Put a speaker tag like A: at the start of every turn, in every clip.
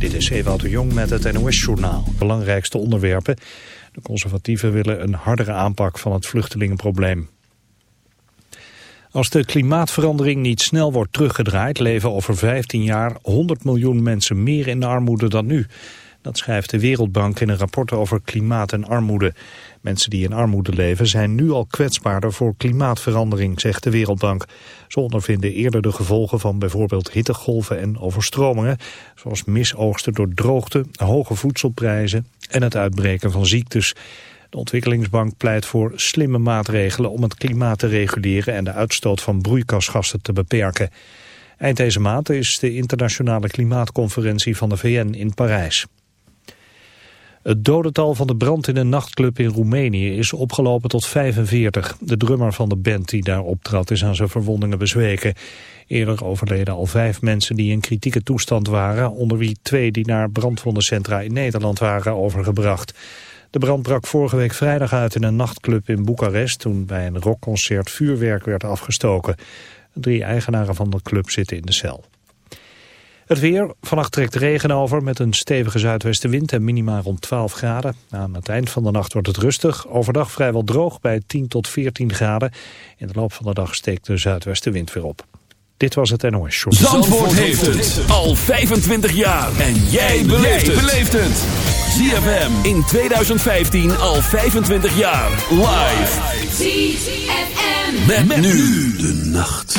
A: Dit is Ewout de Jong met het NOS-journaal. Belangrijkste onderwerpen. De conservatieven willen een hardere aanpak van het vluchtelingenprobleem. Als de klimaatverandering niet snel wordt teruggedraaid... leven over 15 jaar 100 miljoen mensen meer in de armoede dan nu. Dat schrijft de Wereldbank in een rapport over klimaat en armoede. Mensen die in armoede leven zijn nu al kwetsbaarder voor klimaatverandering, zegt de Wereldbank. Ze ondervinden eerder de gevolgen van bijvoorbeeld hittegolven en overstromingen, zoals misoogsten door droogte, hoge voedselprijzen en het uitbreken van ziektes. De ontwikkelingsbank pleit voor slimme maatregelen om het klimaat te reguleren en de uitstoot van broeikasgassen te beperken. Eind deze maand is de internationale klimaatconferentie van de VN in Parijs. Het dodental van de brand in een nachtclub in Roemenië is opgelopen tot 45. De drummer van de band die daar optrad is aan zijn verwondingen bezweken. Eerder overleden al vijf mensen die in kritieke toestand waren... onder wie twee die naar brandwondencentra in Nederland waren overgebracht. De brand brak vorige week vrijdag uit in een nachtclub in Boekarest... toen bij een rockconcert vuurwerk werd afgestoken. Drie eigenaren van de club zitten in de cel. Het weer, vannacht trekt regen over met een stevige zuidwestenwind en minima rond 12 graden. Aan het eind van de nacht wordt het rustig. Overdag vrijwel droog bij 10 tot 14 graden. In de loop van de dag steekt de zuidwestenwind weer op. Dit was het NOS Short.
B: Zandvoort, heeft het al 25 jaar. En jij beleeft het. ZFM in 2015 al 25 jaar. Live. ZFM. met nu de nacht.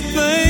C: give thanks.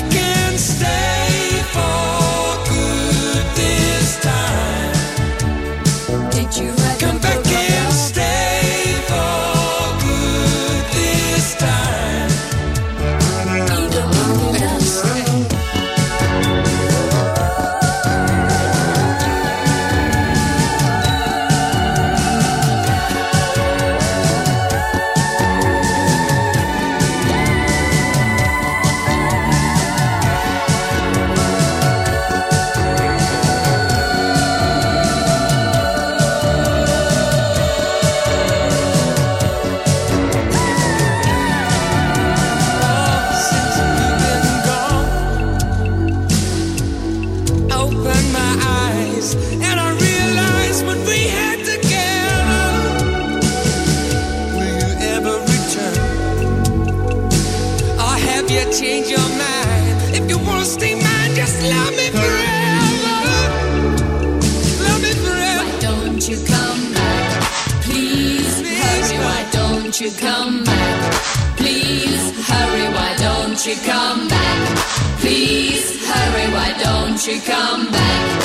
D: she
E: come back?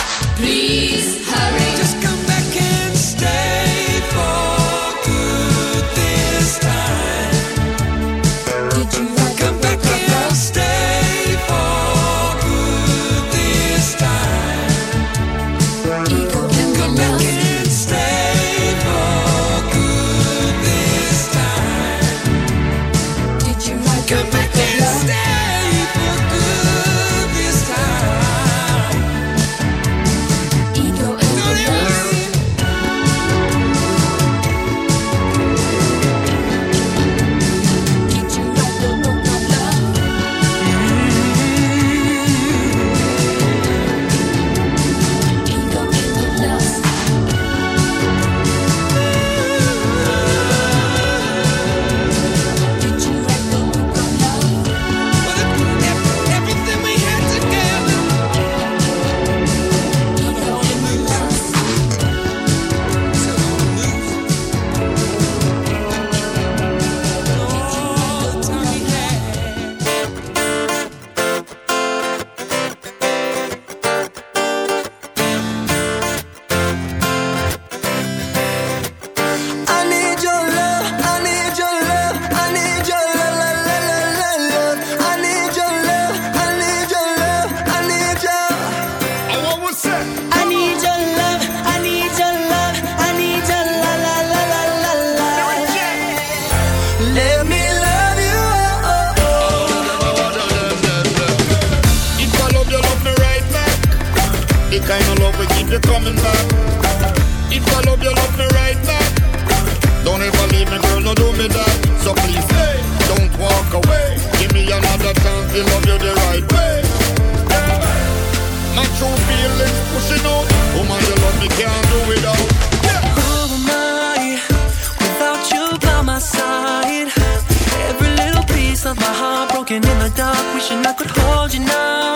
D: walking in the
F: dark, wishing I could hold you now.